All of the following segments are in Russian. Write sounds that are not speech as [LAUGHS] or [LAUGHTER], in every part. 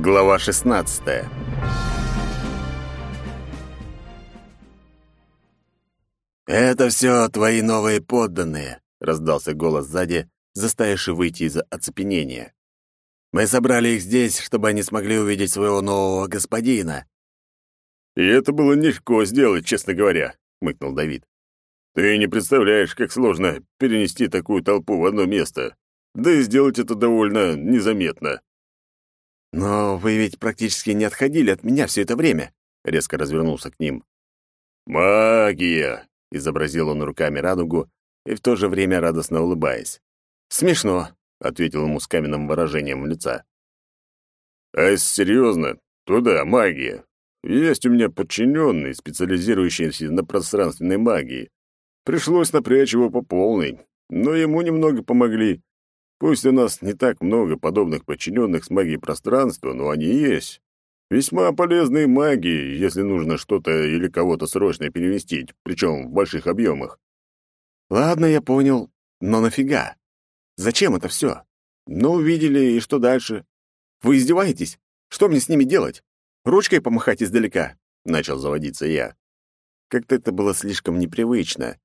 Глава 16. Это все твои новые подданные, раздался голос сзади, заставивший выйти из оцепенения. Мы собрали их здесь, чтобы они смогли увидеть своего нового господина. И это было нелегко сделать, честно говоря, хмыкнул Давид. Ты не представляешь, как сложно перенести такую толпу в одно место. Да и сделать это довольно незаметно. «Но вы ведь практически не отходили от меня все это время», — резко развернулся к ним. «Магия!» — изобразил он руками радугу и в то же время радостно улыбаясь. «Смешно», — ответил ему с каменным выражением лица. «А если серьезно, то да, магия. Есть у меня подчиненный, специализирующийся на пространственной магии. Пришлось напрячь его по полной, но ему немного помогли. Пусть у нас не так много подобных подчиненных с магией пространства, но они есть. Весьма полезные маги, если нужно что-то или кого-то срочно переместить, причем в больших объемах. Ладно, я понял, но нафига? Зачем это все? Ну, увидели, и что дальше? Вы издеваетесь? Что мне с ними делать? Ручкой помахать издалека? Начал заводиться я. Как-то это было слишком непривычно.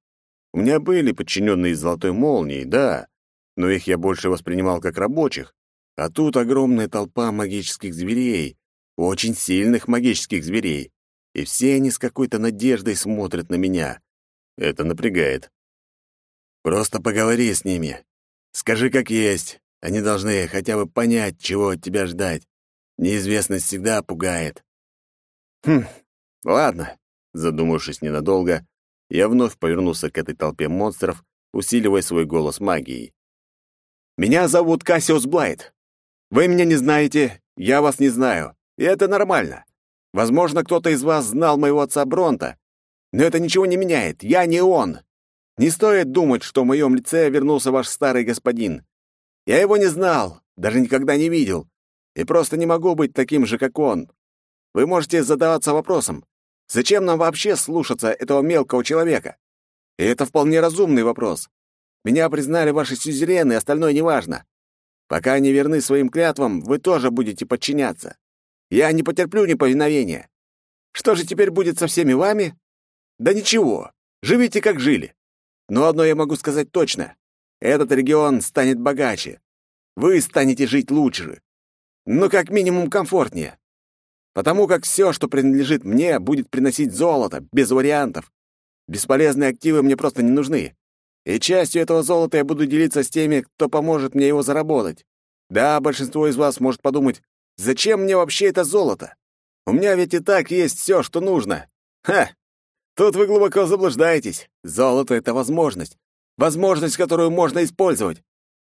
У меня были подчиненные из золотой молнии, да, но их я больше воспринимал как рабочих. А тут огромная толпа магических зверей, очень сильных магических зверей, и все они с какой-то надеждой смотрят на меня. Это напрягает. Просто поговори с ними. Скажи, как есть. Они должны хотя бы понять, чего от тебя ждать. Неизвестность всегда пугает. Хм, ладно. Задумавшись ненадолго, я вновь повернулся к этой толпе монстров, усиливая свой голос магией. Меня зовут Кассиус Блайт. Вы меня не знаете, я вас не знаю, и это нормально. Возможно, кто-то из вас знал моего отца Бронта, но это ничего не меняет, я не он. Не стоит думать, что в моем лице вернулся ваш старый господин. Я его не знал, даже никогда не видел, и просто не могу быть таким же, как он. Вы можете задаваться вопросом, зачем нам вообще слушаться этого мелкого человека? И это вполне разумный вопрос. Меня признали ваши сюзерены, остальное неважно. Пока они верны своим клятвам, вы тоже будете подчиняться. Я не потерплю неповиновения. Что же теперь будет со всеми вами? Да ничего, живите как жили. Но одно я могу сказать точно. Этот регион станет богаче. Вы станете жить лучше. Ну, как минимум, комфортнее. Потому как все, что принадлежит мне, будет приносить золото, без вариантов. Бесполезные активы мне просто не нужны. И частью этого золота я буду делиться с теми, кто поможет мне его заработать. Да, большинство из вас может подумать, зачем мне вообще это золото? У меня ведь и так есть все, что нужно. Ха! Тут вы глубоко заблуждаетесь. Золото — это возможность. Возможность, которую можно использовать.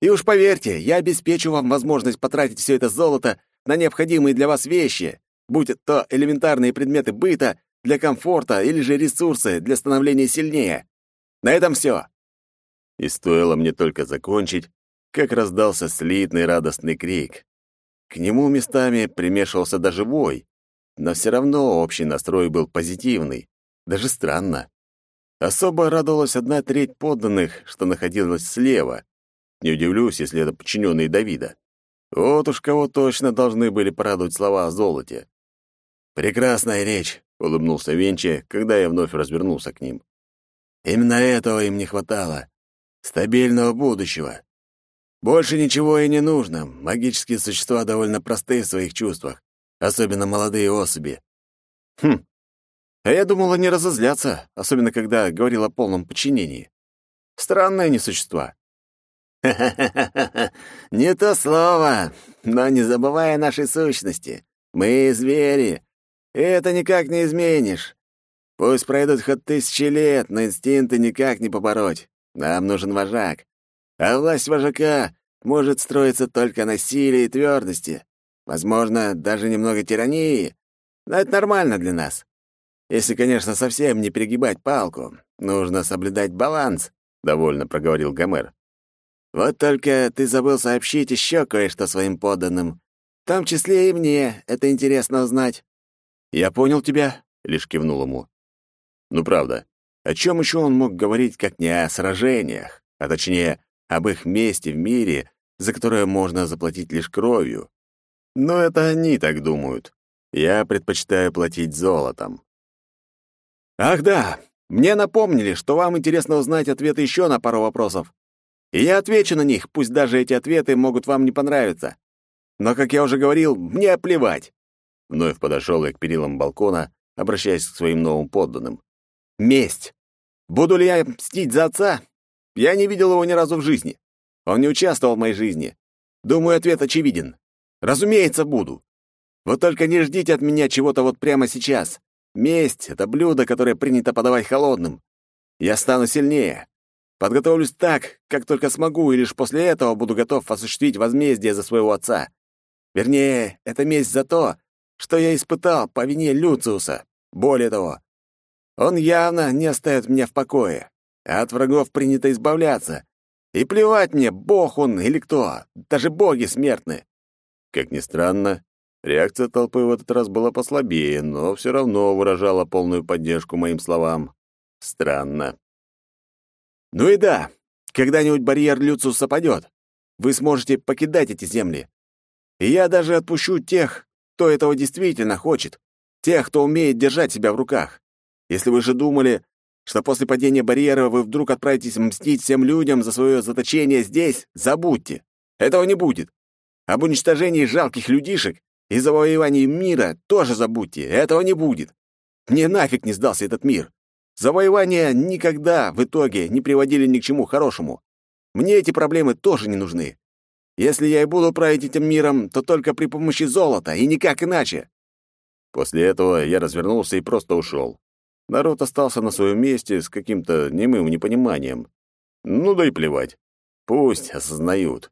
И уж поверьте, я обеспечу вам возможность потратить все это золото на необходимые для вас вещи, будь то элементарные предметы быта, для комфорта или же ресурсы для становления сильнее. На этом все. И стоило мне только закончить, как раздался слитный радостный крик. К нему местами примешивался даже вой, но все равно общий настрой был позитивный, даже странно. Особо радовалась одна треть подданных, что находилась слева. Не удивлюсь, если это подчиненные Давида. Вот уж кого точно должны были порадовать слова о золоте. «Прекрасная речь», — улыбнулся Венчи, когда я вновь развернулся к ним. «Именно этого им не хватало стабильного будущего. Больше ничего и не нужно. Магические существа довольно простые в своих чувствах, особенно молодые особи. Хм. А я думала, не разозлятся, особенно когда говорил о полном подчинении. Странные они существа. «Ха-ха-ха! [LAUGHS] Не то слово, но не забывая нашей сущности. Мы звери, и это никак не изменишь. Пусть пройдут хоть тысячи лет, но инстинкты никак не побороть. Нам нужен вожак. А власть вожака может строиться только на силе и твердости. Возможно, даже немного тирании. Но это нормально для нас. Если, конечно, совсем не перегибать палку. Нужно соблюдать баланс, — довольно проговорил Гомер. Вот только ты забыл сообщить еще кое-что своим подданным. В том числе и мне. Это интересно узнать. Я понял тебя, — лишь кивнул ему. Ну, правда, о чем еще он мог говорить, как не о сражениях, а точнее, об их месте в мире, за которое можно заплатить лишь кровью? Но это они так думают. Я предпочитаю платить золотом. Ах да, мне напомнили, что вам интересно узнать ответы еще на пару вопросов. И я отвечу на них, пусть даже эти ответы могут вам не понравиться. Но, как я уже говорил, мне плевать. Вновь подошел я к перилам балкона, обращаясь к своим новым подданным. Месть. Буду ли я мстить за отца? Я не видел его ни разу в жизни. Он не участвовал в моей жизни. Думаю, ответ очевиден. Разумеется, буду. Вот только не ждите от меня чего-то вот прямо сейчас. Месть — это блюдо, которое принято подавать холодным. Я стану сильнее. Подготовлюсь так, как только смогу, и лишь после этого буду готов осуществить возмездие за своего отца. Вернее, это месть за то, что я испытал по вине Люциуса. Более того, он явно не оставит меня в покое. А от врагов принято избавляться. И плевать мне, бог он или кто, даже боги смертны. Как ни странно, реакция толпы в этот раз была послабее, но все равно выражала полную поддержку моим словам. Странно. Ну и да, когда-нибудь барьер Люциуса падет. Вы сможете покидать эти земли. И я даже отпущу тех, кто этого действительно хочет, тех, кто умеет держать себя в руках. Если вы же думали, что после падения барьера вы вдруг отправитесь мстить всем людям за свое заточение здесь, забудьте. Этого не будет. Об уничтожении жалких людишек и завоевании мира тоже забудьте. Этого не будет. Мне нафиг не сдался этот мир. Завоевания никогда в итоге не приводили ни к чему хорошему. Мне эти проблемы тоже не нужны. Если я и буду править этим миром, то только при помощи золота, и никак иначе». После этого я развернулся и просто ушел. Народ остался на своем месте с каким-то немым непониманием. Ну да и плевать. Пусть осознают.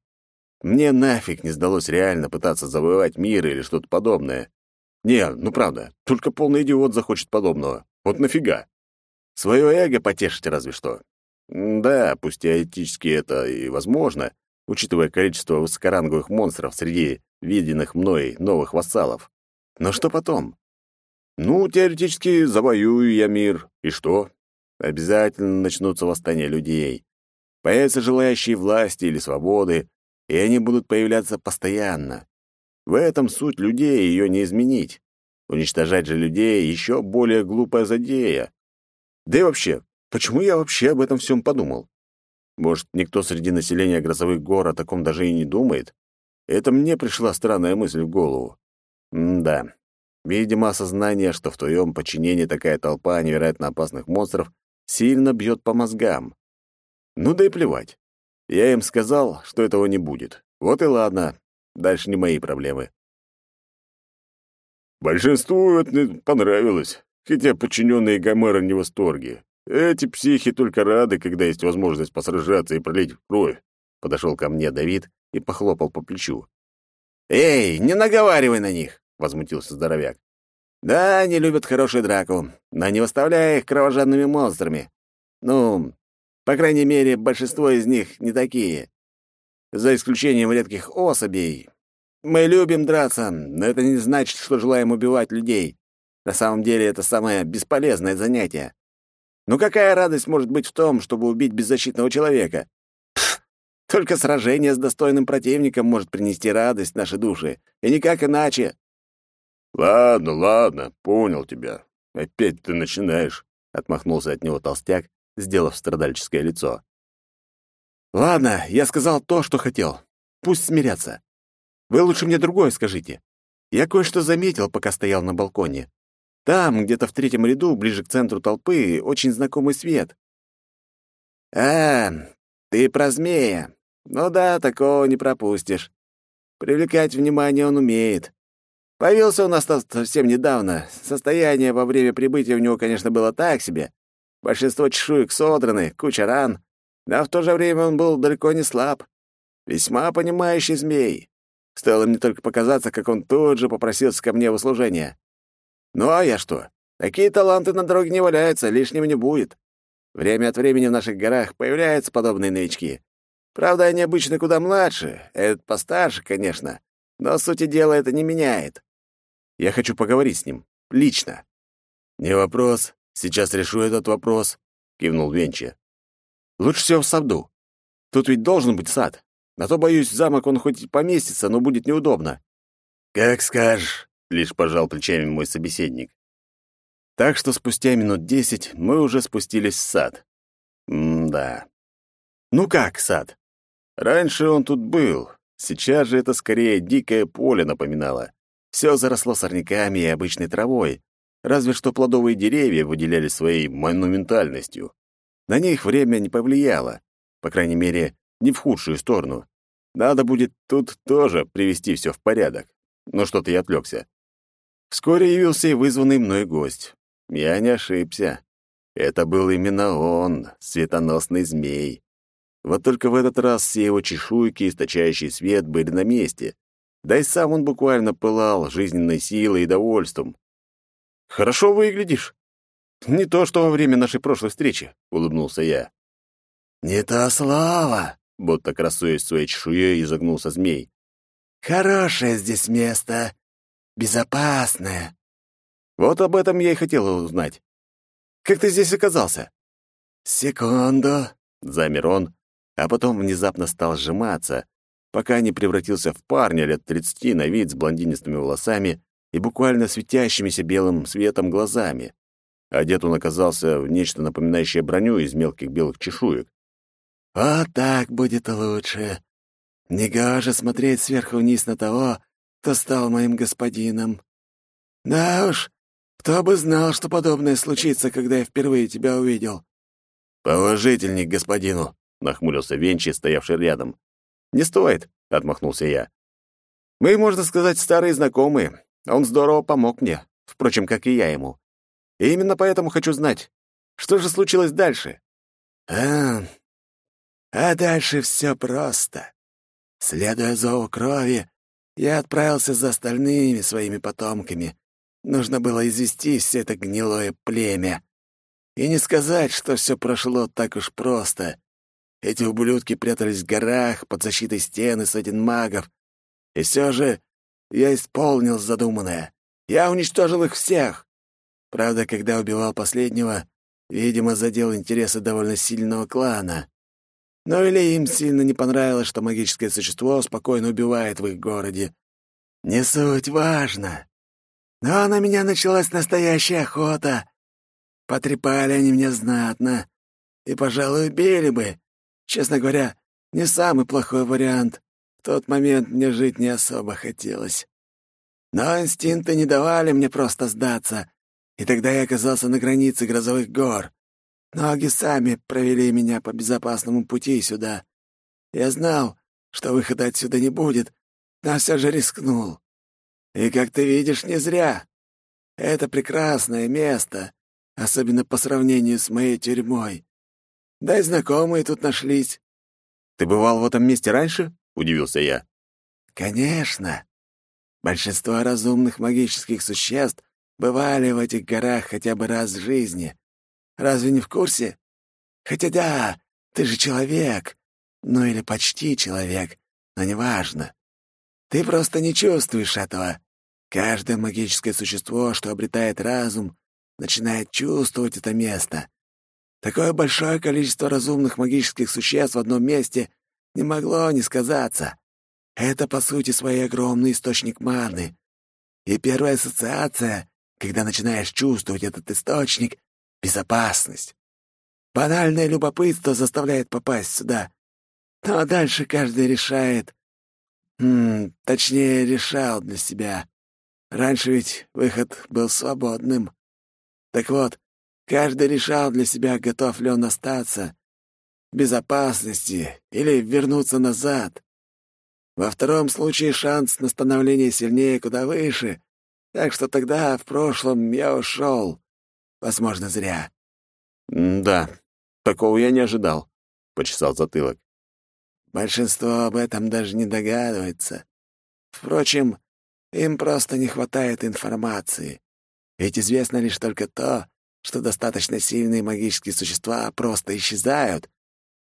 Мне нафиг не сдалось реально пытаться завоевать мир или что-то подобное. Не, ну правда, только полный идиот захочет подобного. Вот нафига? Своё эго потешить разве что. Да, пусть теоретически это и возможно, учитывая количество высокоранговых монстров среди виденных мной новых вассалов. Но что потом? Ну, теоретически, завоюю я мир. И что? Обязательно начнутся восстания людей. Появятся желающие власти или свободы, и они будут появляться постоянно. В этом суть людей, ее не изменить. Уничтожать же людей — еще более глупая задея. Да и вообще, почему я вообще об этом всем подумал? Может, никто среди населения грозовых гор о таком даже и не думает? Это мне пришла странная мысль в голову. М-да. Видимо, осознание, что в твоем подчинении такая толпа невероятно опасных монстров, сильно бьет по мозгам. Ну да и плевать. Я им сказал, что этого не будет. Вот и ладно. Дальше не мои проблемы. Большинству это понравилось, хотя подчиненные Гомера не в восторге. Эти психи только рады, когда есть возможность посражаться и пролить кровь. Подошел ко мне Давид и похлопал по плечу. «Эй, не наговаривай на них!» — возмутился здоровяк. «Да, они любят хорошую драку, но не выставляя их кровожадными монстрами. Ну, по крайней мере, большинство из них не такие. За исключением редких особей. Мы любим драться, но это не значит, что желаем убивать людей. На самом деле это самое бесполезное занятие. Ну какая радость может быть в том, чтобы убить беззащитного человека? Только сражение с достойным противником может принести радость нашей душе, и никак иначе. Ладно, ладно, понял тебя. Опять ты начинаешь, отмахнулся от него толстяк, сделав страдальческое лицо. Ладно, я сказал то, что хотел. Пусть смирятся. Вы лучше мне другое скажите. Я кое-что заметил, пока стоял на балконе. Там, где-то в третьем ряду, ближе к центру толпы, очень знакомый свет. «А, ты про змея. Ну да, такого не пропустишь. Привлекать внимание он умеет. Появился у нас совсем недавно. Состояние во время прибытия у него, конечно, было так себе. Большинство чешуек содраны, куча ран. Но в то же время он был далеко не слаб. Весьма понимающий змей. Стоило мне только показаться, как он тут же попросился ко мне в услужение. Ну а я что? Такие таланты на дороге не валяются, лишним не будет. Время от времени в наших горах появляются подобные новички. Правда, они обычно куда младше, этот постарше, конечно, но сути дела это не меняет. Я хочу поговорить с ним. Лично. Не вопрос. Сейчас решу этот вопрос, кивнул Венчи. Лучше всего в саду. Тут ведь должен быть сад. А то, боюсь, в замок он хоть поместится, но будет неудобно. «Как скажешь», — лишь пожал плечами мой собеседник. Так что спустя минут десять мы уже спустились в сад. М-да. Ну как сад? Раньше он тут был, сейчас же это скорее дикое поле напоминало. Все заросло сорняками и обычной травой, разве что плодовые деревья выделяли своей монументальностью. На них время не повлияло, по крайней мере, не в худшую сторону. Надо будет тут тоже привести все в порядок. Но что-то я отвлекся. Вскоре явился и вызванный мной гость. Я не ошибся. Это был именно он, светоносный змей. Вот только в этот раз все его чешуйки, источающие свет, были на месте. Да и сам он буквально пылал жизненной силой и довольством. «Хорошо выглядишь. Не то, что во время нашей прошлой встречи», — улыбнулся я. «Не то слово», — будто красуясь своей чешуей, изогнулся змей. «Хорошее здесь место. Безопасное». «Вот об этом я и хотел узнать. Как ты здесь оказался?» «Секунду», — замер он, а потом внезапно стал сжиматься, пока не превратился в парня лет тридцати на вид с блондинистыми волосами и буквально светящимися белым светом глазами. Одет он оказался в нечто напоминающее броню из мелких белых чешуек. «Вот так будет лучше. Негоже смотреть сверху вниз на того, кто стал моим господином. Да уж, кто бы знал, что подобное случится, когда я впервые тебя увидел». «Положительней к господину», — нахмурился Венчи, стоявший рядом. «Не стоит», — отмахнулся я. «Мы, можно сказать, старые знакомые. Он здорово помог мне, впрочем, как и я ему. И именно поэтому хочу знать, что же случилось дальше?» «А, а дальше все просто. Следуя зову крови, я отправился за остальными своими потомками. Нужно было извести все это гнилое племя. И не сказать, что все прошло так уж просто. Эти ублюдки прятались в горах под защитой стены сотен магов. И все же я исполнил задуманное. Я уничтожил их всех. Правда, когда убивал последнего, видимо, задел интересы довольно сильного клана. Ну или им сильно не понравилось, что магическое существо спокойно убивает в их городе. Не суть важно. Но на меня началась настоящая охота. Потрепали они меня знатно. И, пожалуй, убили бы. Честно говоря, не самый плохой вариант тот момент мне жить не особо хотелось. Но инстинкты не давали мне просто сдаться, и тогда я оказался на границе грозовых гор. Ноги сами провели меня по безопасному пути сюда. Я знал, что выхода отсюда не будет, но все же рискнул. И, как ты видишь, не зря. Это прекрасное место, особенно по сравнению с моей тюрьмой. Да и знакомые тут нашлись. Ты бывал в этом месте раньше? удивился я. Конечно. Большинство разумных магических существ бывали в этих горах хотя бы раз в жизни. Разве не в курсе? Хотя да, ты же человек. Ну или почти человек, но неважно. Ты просто не чувствуешь этого. Каждое магическое существо, что обретает разум, начинает чувствовать это место. Такое большое количество разумных магических существ в одном месте не могло не сказаться. Это, по сути, свой огромный источник маны. И первая ассоциация, когда начинаешь чувствовать этот источник — безопасность. Банальное любопытство заставляет попасть сюда. Ну а дальше каждый решает... М точнее, решал для себя. Раньше ведь выход был свободным. Так вот, каждый решал для себя, готов ли он остаться безопасности или вернуться назад. Во втором случае шанс на становление сильнее куда выше, так что тогда, в прошлом, я ушел. Возможно, зря. «Да, такого я не ожидал», — почесал затылок. Большинство об этом даже не догадывается. Впрочем, им просто не хватает информации. Ведь известно лишь только то, что достаточно сильные магические существа просто исчезают,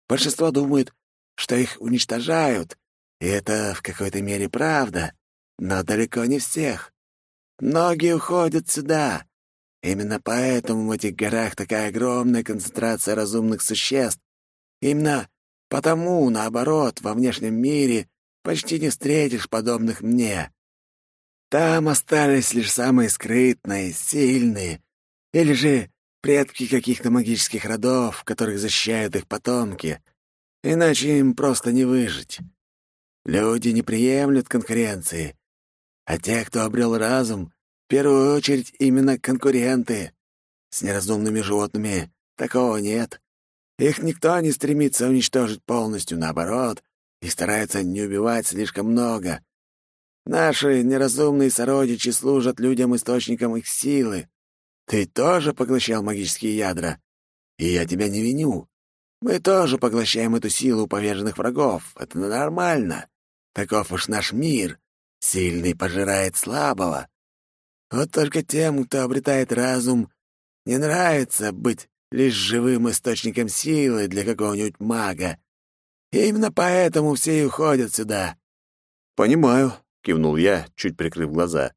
Большинство думают, что их уничтожают, и это в какой-то мере правда, но далеко не всех. Многие уходят сюда. Именно поэтому в этих горах такая огромная концентрация разумных существ. Именно потому, наоборот, во внешнем мире почти не встретишь подобных мне. Там остались лишь самые скрытные, сильные, или же предки каких-то магических родов, которых защищают их потомки. Иначе им просто не выжить. Люди не приемлют конкуренции, а те, кто обрел разум, в первую очередь именно конкуренты. С неразумными животными такого нет. Их никто не стремится уничтожить полностью, наоборот, и старается не убивать слишком много. Наши неразумные сородичи служат людям источником их силы. Ты тоже поглощал магические ядра, и я тебя не виню. Мы тоже поглощаем эту силу у поверженных врагов. Это нормально. Таков уж наш мир. Сильный пожирает слабого. Вот только тем, кто обретает разум, не нравится быть лишь живым источником силы для какого-нибудь мага. И именно поэтому все и уходят сюда. «Понимаю», — кивнул я, чуть прикрыв глаза.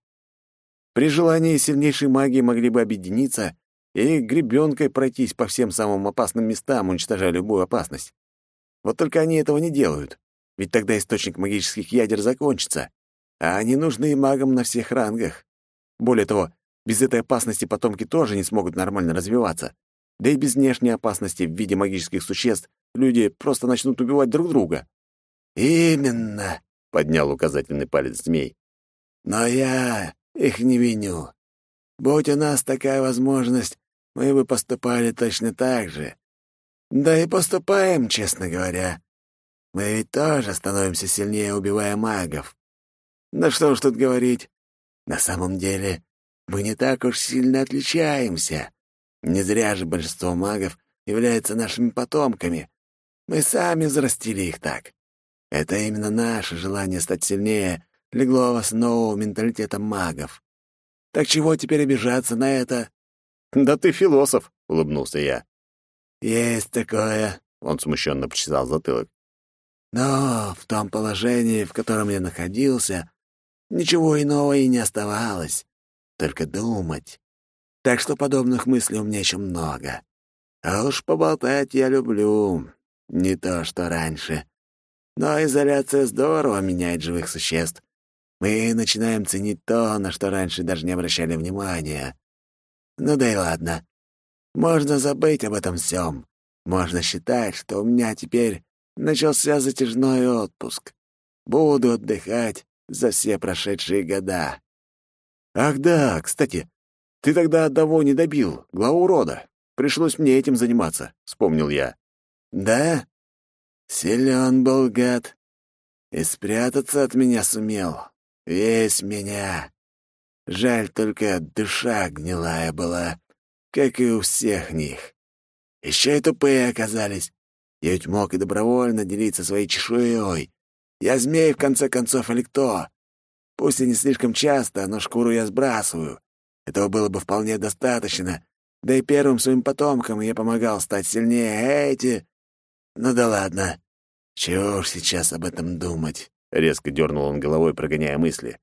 «При желании сильнейшие маги могли бы объединиться и гребенкой пройтись по всем самым опасным местам, уничтожая любую опасность. Вот только они этого не делают, ведь тогда источник магических ядер закончится а они нужны магам на всех рангах. Более того, без этой опасности потомки тоже не смогут нормально развиваться. Да и без внешней опасности в виде магических существ люди просто начнут убивать друг друга. «Именно», — поднял указательный палец змей. «Но я их не виню. Будь у нас такая возможность, мы бы поступали точно так же. Да и поступаем, честно говоря. Мы ведь тоже становимся сильнее, убивая магов. Да что уж тут говорить. На самом деле, мы не так уж сильно отличаемся. Не зря же большинство магов являются нашими потомками. Мы сами взрастили их так. Это именно наше желание стать сильнее легло в основу менталитета магов. Так чего теперь обижаться на это? «Да ты философ», — улыбнулся я. «Есть такое», — он смущенно почесал затылок. «Но в том положении, в котором я находился, Ничего иного и не оставалось. Только думать. Так что подобных мыслей у меня еще много. А уж поболтать я люблю. Не то, что раньше. Но изоляция здорово меняет живых существ. Мы начинаем ценить то, на что раньше даже не обращали внимания. Ну да и ладно. Можно забыть об этом всем. Можно считать, что у меня теперь начался затяжной отпуск. Буду отдыхать, за все прошедшие года. Ах да, кстати, ты тогда одного не добил, главу рода. Пришлось мне этим заниматься, вспомнил я. Да? Силен был гад. И спрятаться от меня сумел. Весь меня. Жаль только душа гнилая была, как и у всех них. Еще и тупые оказались. Я ведь мог и добровольно делиться своей чешуей, я змей, в конце концов, или кто? Пусть и не слишком часто, но шкуру я сбрасываю. Этого было бы вполне достаточно. Да и первым своим потомкам я помогал стать сильнее, эти... Ну да ладно. Чего уж сейчас об этом думать? Резко дернул он головой, прогоняя мысли.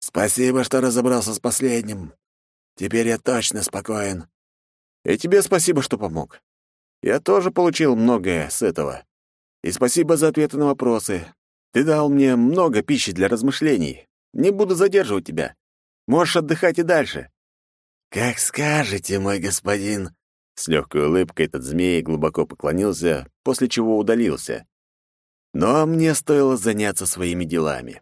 Спасибо, что разобрался с последним. Теперь я точно спокоен. И тебе спасибо, что помог. Я тоже получил многое с этого. И спасибо за ответы на вопросы. Ты дал мне много пищи для размышлений. Не буду задерживать тебя. Можешь отдыхать и дальше». «Как скажете, мой господин». С легкой улыбкой этот змей глубоко поклонился, после чего удалился. Но мне стоило заняться своими делами.